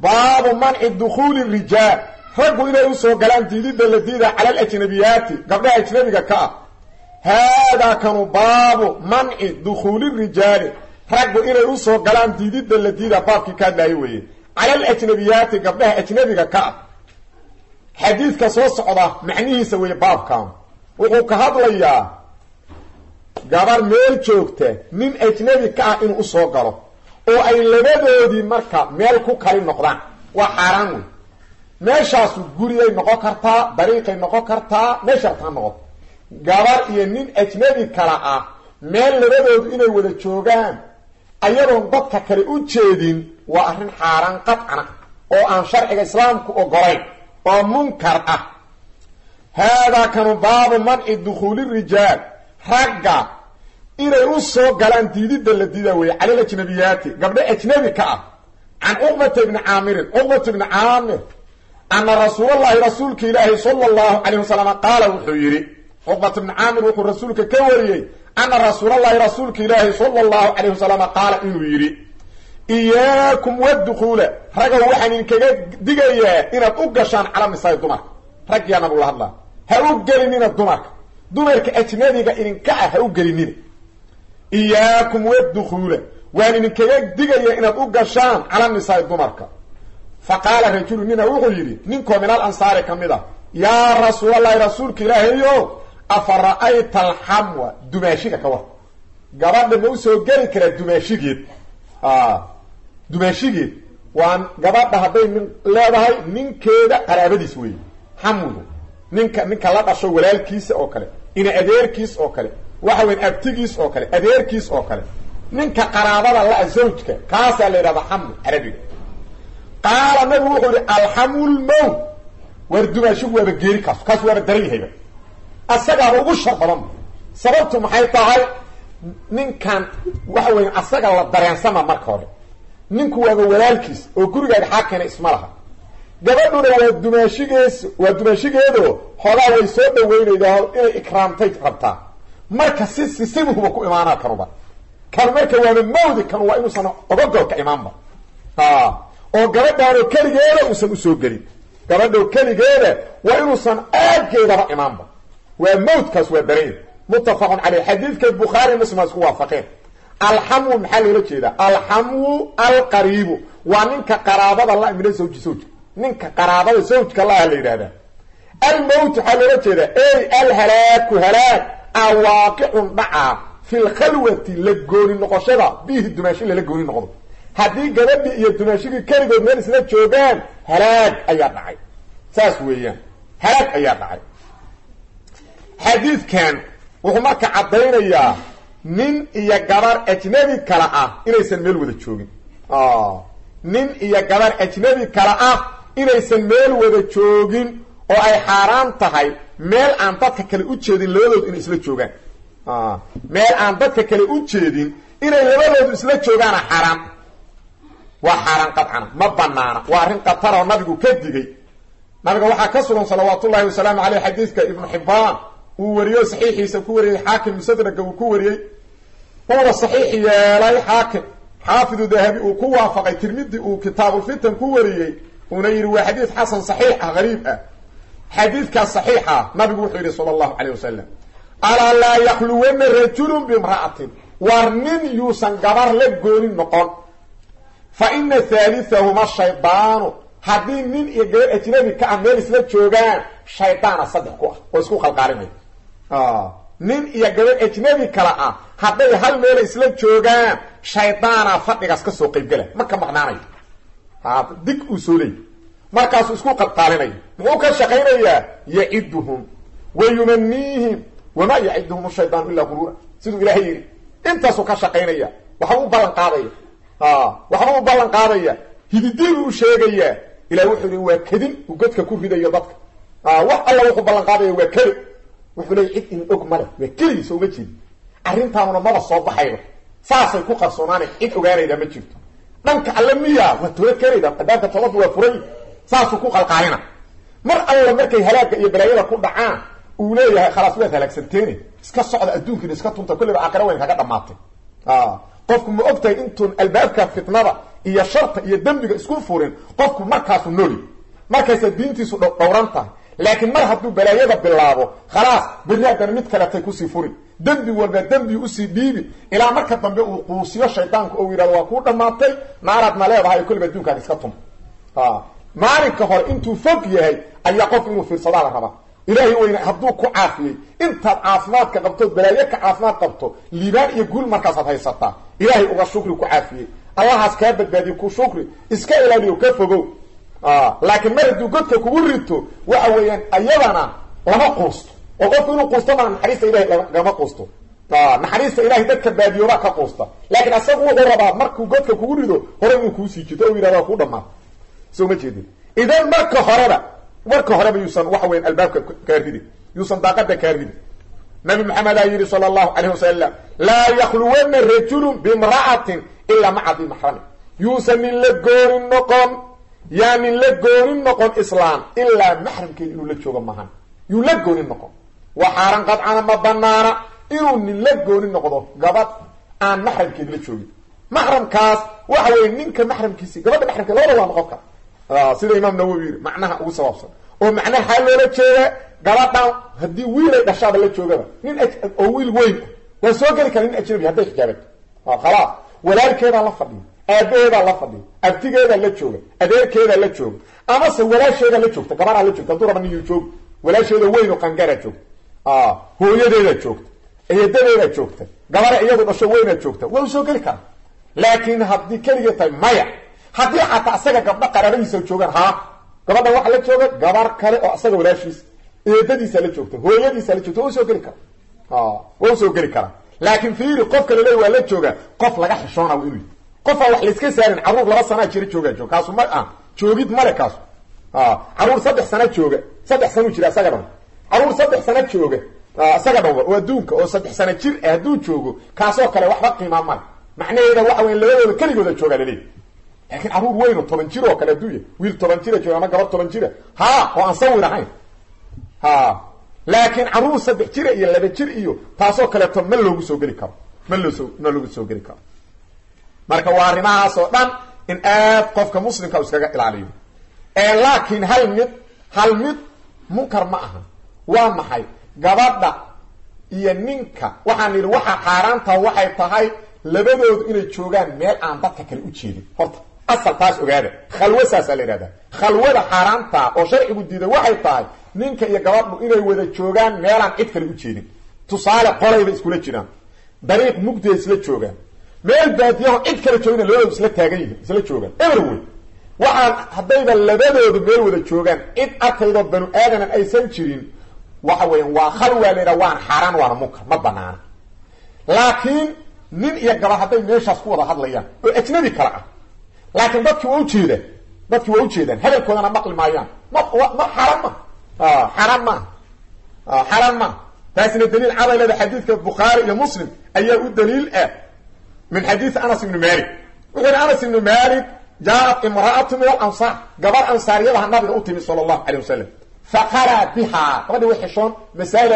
baabu manci dukhuuli rijaal. Raggu inay u soo galaan diididda la diida cala alajnabiyaati gabdhaha ajnabiga ka ah. Haadaa kanu baabu manci dukhuuli rijaali raggu inay u soo galaan diididda la diida baabkii ka hadlaayo weeye. Cala alajnabiyaati gabdhaha ajnabiga ka ah. Xadiidka soo socda macnihiisa weeye baabkan. Wuxuu ka hadlayaa gabar meel joogta nin ajnabi ka ah inuu u soo galo oo ay labadoodii marka meel ku kali noqdaan. Waa xaaraan wey meeshaasu guriyay noqon kartaa dariiqay noqon kartaa meesha rabtaa noqoto. Gabar iyo nin ajnabi kala ah meel labadoodu inay wada joogaan ayadoon dadka kale u jeedin waa arrin xaaraan qadcana oo aan sharciga islaamku ogolayn oo munkar ah. Haadaa kanu baabu manci dukhuuli rijaal. Ragga inay u soo galaan diididda la diida weeye cala alajnabiyaati gabdho ajnabi ka ah. Can cuqbata ibni caamirin. Cuqbata ibni caamir. Ana rasuulallahi rasuulka ilaahi sala allahu calayh wasalam qaala wuxuu yidhi cuqbata ibni caamir wuxuu rasuulka ka wariyey ana rasuulallahi rasuulka ilaahi sala allahu calayh wasalam qaala inuu yidhi iyaakum wadukhuula ragow waxaan idinkaga digayaa inaad u gashaan cala nisaai dumarka raggiyaa nabula hadlaa. Ha u gelinina dumarka. Dumarka ajnabiga idinka ah ha u gelinina iyaakum wadukhuula waan idinkaga digayaa inaad u gashaan cala nisaai dumarka. Fa qaala rajulu nina wuxuu yidhi ninkoo min al ansaari ka mid a yaa rasuulallahi rasuulka ilaahayo afa ra'ayta alxamwa? Dumaashiga ka war. Gabadha ma u soo geli karaa dumaashigeed. Dumaashigeed. Waa gabadha hadday nin leedahay ninkeeda qaraabadiis weeye. Xamwigu. Ninka ninka la dhasho walaalkiisa oo kale. Ina adeerkiis oo kale waxa weyn abtigiis oo kale adeerkiis oo kale. Ninka qaraabada la zawjka kaasaa la yidhahdaa xamwi carabiga qaala nabigu wuxuu yihi alxamu lmowt war dumaashigu waaba geeri kaas kaas waaba daran yahayba asagaaba ugu shar badan. Sababtu maxay tahay? Ninkan waxa weya asaga la dareensama marka hore. Ninku waaba walaalkiis oo gurigaaga xaa keena isma laha. Gabadhuna waa dumaashigees waa dumaashigeedo xoogaa way soo dhaweynaydaa inay ikraamtay rabtaa marka si sisibuhuba ku imaanaa kanuba kan marka waaba mawdi kan waa inuusan ogogolka imaanba. Oo gabadhaanoo keligeeda uusan u soo gelin. Gabadhoo keligeeda waa inuusan aaggeedaba imaanba. Waa mawdkaas waa daranya muttafaqun caleyh xadiidka bukhaari muslim waa isku waafaqeen. Alxamwu maxaa loola jeedaa? Alxamwu alqariibu. Waa ninka qaraabada la mina zawji zawjka ninka qaraabada zawjka la-ah la yidhahdaa almowt waxaa loola jeedaa? Ey alhalaaku halaag a waaqicun dhacaa fi lkhalwati la gooni noqoshada bihi dumaashi lala gooni noqdo haddii gabadhii iyo dumaashigii keligood meel isla joogaan halaag ayaa dhacay saas weeyaan halaag ayaa dhacay xadiidkan wuxuu marka caddaynayaa nin iyo gabar ajnabi kale ah inaysan meel wada joogin nin iyo gabar ajnabi kale ah inaysan meel wada joogin oo ay xaaraan tahay meel aan dadka kale u jeedin labadoodu inay isla joogaan. Meel aan dadka kale u jeedin inay labadoodu isla joogaana xaaraan waa xaaraan qadcana ma banaana waa arrin qataroo nabigu ka digay. Nabiga waxaa ka sugan salawaatullahi wasalaamu caleyh xadiidka ibnu xibbaan. Uu wariyo saxiixiisa ku wariyey xaakim musadraga uu ku wariyey. Uuna saxiix yeelay xaakim. Xaafidu dahabi uu ku waafaqay tirmidi uu kitaabulfitan ku wariyey. Uuna yidhi waa xadiid xasan saxiix ah hariib ah xadiidkaas saxiixa nabigu wuxuu yidhi sala allahu caleyh wasalam alaa laa yakhluwanna rajulun bimra'atin war nin yuusan gabar la goonin noqon. Fa ina haalitahuma shaydaanu haddii nin iyo gabar ajnabi ka ah meel isla joogaan shaydaana saddex ku ah oo isku qalqaarinaya nin iyo gabar ajnabi kale ah hadday hal meela isla joogaan shaydaana fadhigaas ka soo qaybgala ma ka maqnaanayo? Dig uu soo leeyay markaasuu isku qalqaalinayo muxuu ka shaqaynayaa? Yaciduhum. Wa yumaniihim. Wamaa yaciduhum shaydaanu ilaa guruura siduu ilaahay yidhi intaasuu ka shaqaynaya waxba u ballan qaadaya. Waxba u ballan qaadaya. Hididiibuu u sheegayaa. Ilahi wuxuu yidhi waa kadin uu godka ku ridayo dadka. Wax alla wuxuu ballan qaadaya waa keli wuxuu leeyay cid in og male waa keligiisa uma jeedi arrintaanuna maba soo baxaydo saasay ku qarsoonaana cid ogaanaydaa ma jirto. Dhanka alle miya waa toobad keenayda adaabka toobaddu waa furay saasuu ku qalqaalina mar alla markay halaaga iyo balaayada ku dhacaan uu leeyahay khalaas waad halaagsanteene. Iska socda adduunkiina iska tunta kulliba aakhira weyn kaga dhamaatay. Qofku ma ogtahay intuun albaabka fitnada iyo sharta iyo dembiga isku furin qofku markaasu noli markaysa diintiisu dhowran tahay. Laakiin mar hadduu balaayada bilaabo khalaas berri haddana mid kaletay ku sii furi dembi walba dembi u sii dhiibi ilaa marka dambe uu quusiyo shaydaanku ou yidhahdo waa kuu dhammaatay naaraadna leedahay kolliba adduunkaaga iska tum maalinka hore intuu fog yahay ayaa qofku inuu fiirsadaa la rabaa ilaahay weyne hadduu ku caafiyey. Intaad caafimaadka qabtood balaayo ka caafimaad qabto liibaan iyo guul markaasaad haysataa ilaahay uga shukri ku caafiyey. Allahaas kaa badbaadiye ku shukri. Iska ilaaliyo ka fogow. Laakiin mar hadduu godka kugu rito waxa weeyaan ayadana lama quusto. Oo qofku inuu quusto maa naxariista ilahay lagama quusto. Naxariista ilahay dadka baadiyoobaa ka quusta. Laakiin asagu wuxuu rabaa markuu godka kugu rido hore inuu kuusii jito o yidhahda kuu soo ma jeedin. Idan marka horeba marka horeba yuusan waxa weyan albaabka kaa ridin yuusan daaqada kaa ridin nabi maxamed aa yidhi sala allahu calayh wasalam laa yakhluwana rajulun bimra'atin ilaa maca di yuusan nin la goonin noqon yaa nin la goonin noqon islaam ilaa maxramkeeda inuu la joogo mahan yuu la goonin noqon. Waa xaaran qadcana ma banaana inuu nin la goonin noqdo gabadh aan maxramkeed la joogin. Maxramkaas waxa weeye ninka maxramkiisi gabadha maxramkeed labada waa noqon kara sida imaam nawowi yiri macnaha ugu sabaabsan oo macnaha loola jeeda gabadhan haddii wiilay dhashaaba la joogaba nin oo wiil weyn waa soo geli kara nin ajnabi hadday xijaabato khalaas walaalkeedaa la fadhiyo aabaheedaa la fadhiyo abtigeedaa la jooga adeerkeedaa la jooga amase walaasheedaa la joogta gabaraa la joogta hadduu raba jooga walaasheeda weyn oo qangaraa joogta. Hooyadeedaa joogta eedadeedaa joogta gabara iyadu dhasho weynaa joogta waa soo geli karaa laakiin haddii keligee tahay maya haddii xataa asaga gabdho qaraabadiisa joogaan haa gabadhan waxa la jooga gabar kale oo asaga walaashiisa eedadiisa la joogta hooyadiisa la joogta waa u soo geli karaa. Waa u soo geli karaa. Laakiin fiiri qofka laleey waa la jooga qof laga xishoona waa inuu qofaan wax layska saarin carruur laba sanaa jira joogaa joog ma ah joogid male kaasu. Carruur saddex sana jooga saddex sanuu jira asaga dhan. Carruur saddex sana jooga isaga dhanba oo adduunka oo saddex sana jir ah hadduu joogo kaasoo kale waxba qiimaa male macnaheeda waxa weya labadooda keligooda joogaa laleey laakiin carruur weyn oo toban jir oo kale adduunya wiil toban jira jooga ama gabar toban jira ha oo aan sawir ahayn. Ha laakiin carruur saddex jira iyo laba jir iyo taasoo kaleeto ma loogu soo geli karo. Ma loosoo ma loogu soo geli karo. Marka waa arrimahaas oo dhan in aad qofka muslimka u iskaga ilaaliyo. Laakiin hal mid hal mid munkar ma aha. Waa maxay? Gabadha iyo ninka. Waxaan yidhi waxaa xaaraantaha waxay tahay labadoodu inay joogaan meel aan dadka kale u jeedin. Horta asal taas ogaada. Khalwo saasaa la yidhahdaa. Khalwada xaaraantaa oo sharcigu diiday waxay tahay ninka iyo gabadhu inay wada joogaan meelaan cid kale u jeedin. Tusaale qolayba iskula jiraan. Dariiq mugdiya isla joogaan. Meel baadiyaho cid kale joogina labadoodu isla taagan yihiin isla joogaan. Everway waxaan haddayba labadoodu meel wada joogaan cid arkaydoo banu aadanan aysan jirin waxa weeyaan waa khalwaa la yidhaha waana xaaraan waana munkar ma banaana. Laakiin nin iyo gabar hadday meeshaas ku wada hadlayaan oo ajnabi kale ah laakiin dadki waa ujeedaan dadki waa ujeedaan hadalkoodana maqli maayaan. Ma ma xaaraan ma. Xaaraan maa xaaraan maa taasina daliil caday leeda xadiidka bukhaari iyo muslim ayaa u daliil ah min xadiidi anas ibni malik wuxuu yihi anas ibni malik jaaat imra'atu min alansaar. Gabar ansaariyadaha nabiga u timi sala allahu calay wasalam faqaraa bihaa gabadhi way xishoon masaa'il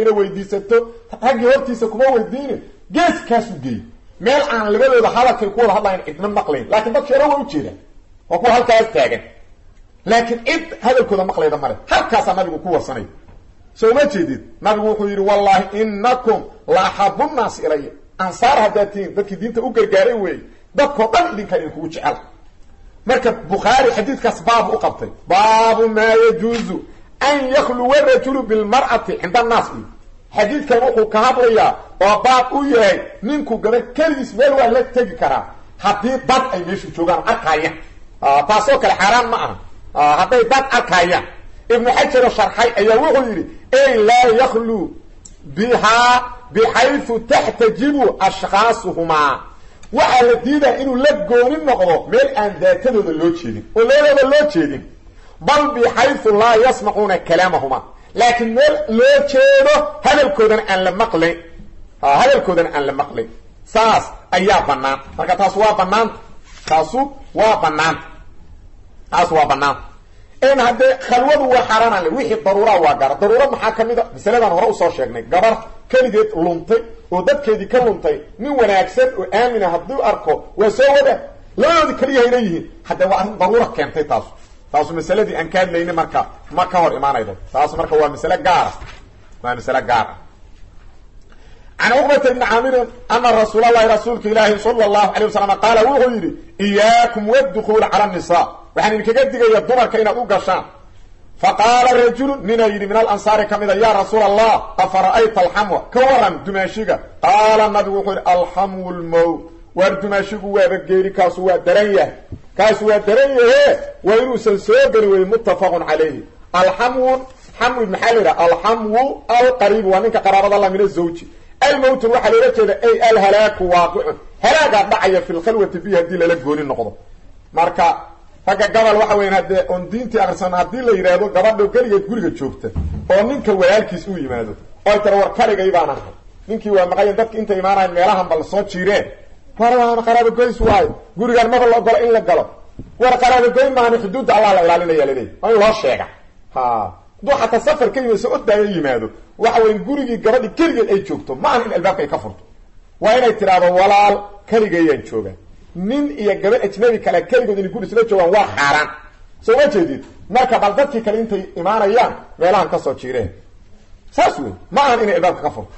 inay weydiisato. Raggii hortiisa kuma weydiinin. Geeskaasu geey meel aan labadooda hadalkay ku wada hadlayan cidma maqlayn. Laakiin dadki ora waa ujeedaan waa kuwa halkaas taagan. Laakiin cid hadalkooda maqlayda male halkaasaa nabigu ku warsanay soo ma jeedid nabigu wuxuu yidhi wallahi inakum la axabu nnaasi ilaya ansaar haddaad tihiin dadkii diinta u gargaaray weeye dadkoo dhan idinkaa idinkugu jecel. Marka bukhaari xadiidkaas baabu u qabtay. Baabu maa yajuuzu an yakhluwa rajulu bilmar'ati cinda annaas. Xadiidkan wuxuu ka hadlayaa oo baab u yahay ninku gabadh keligiis meel waa la tegi karaa. Haddii dad ay meeshu joogaan arkayaan taasoo kale xaaraan ma aha. Hadday dad arkayaan ibnu xajaro sharxay ayaa wuxuu yidhi ey laa yakhlu bihaa bixaysu taxtajibu ashkhaasuhumaa. Waxaa la diidaa inuu la gooni noqdo meel aan daatadooda loo jeedin oo labadooda loo jeedin. Bal bixaysu laa yasmacuuna kalaamahuma. Laakiin meel loo jeedo hadalkoodana aan la maqlayn hadalkoodana aan la maqlayn saas ayaa bannaan. Marka taas waa banaanta taasu waa banaanta taas waa banaanta n haddee khalwadu waa xaaraanale wixii daruuraa waa gaara daruuro maxaa ka mid a? Masaladaan hore u soo sheegnay. Gabar keligeed luntay oo dadkeedii ka luntay. Nin wanaagsan oo aamina hadduu arko waa soo wada. Labadoodi keliya hayna yihiin. Haddee waa arrin daruura keentay taasu taasu masaladii aan ka hadlayna marka ma ka hor imaanaydo. Taasu marka waa masale gaara waa masale gaar. ah can cuqbata ibni caamirin ana rasuul allahi rasuulka ilaahi sala allahu alay wasalam qaala wuxuu yidhi iyaakum waddukuula cala nisa waxaan idinkaga digaya dumarka inaad u gashaan. Faqaala rajulu ninaa yidhi min alansaari ka mida yaa rasuula allah afara'ayta alxamwa ka waran dumaashiga. Qaala nabigu wuxuu yidhi alxamwu lmowt waar dumaashigu waaba geeri kaasu waa daran yahay. Kaasu waa daran yahe waa inuusan soo gelin wey muttafaqun calayhi. Alxamwun xamwi maxaa la yidhaha? Alxamwu waa ninka qaraabada la min azawji almowtun waxaa loola jeeda ay alhalaaku waaqicun halaagaa dhacaya fi lkhalwati bi haddii lala gooni noqdo marka ragga gabal waxa weyan haddee oon diintii akrisan haddii la yidhaahdo gabadho keligeed guriga joogta oo ninka walaalkiis u yimaado oy tara war kaligay baan ahay ninkii waa maqayan dadka intay imaanayan meelahan bal soo jiireen war waan qaraabogoys waayo gurigaan maba la ogolo in la galo war qaraabogoyn maani xuduudda allah la ilaalinaya laleey waa loo sheega ha hadduu xataa safar ka yimid soo ordaayo yimaado. Waxa weya gurigii gabadhi keligeed ay joogto. Ma ahan in albaabka ay ka furto. Waa inay tidhaahdo walaal keligayaan joogaa nin iyo gabadh ajnabi kale keligood inay guri isla joogaan waa xaaraan. Soo ma jeedid? Marka bal dadkii kale intay imaanayaan meelahan ka soo jiireen. Saas wey ma ahan inay albaabka ka furto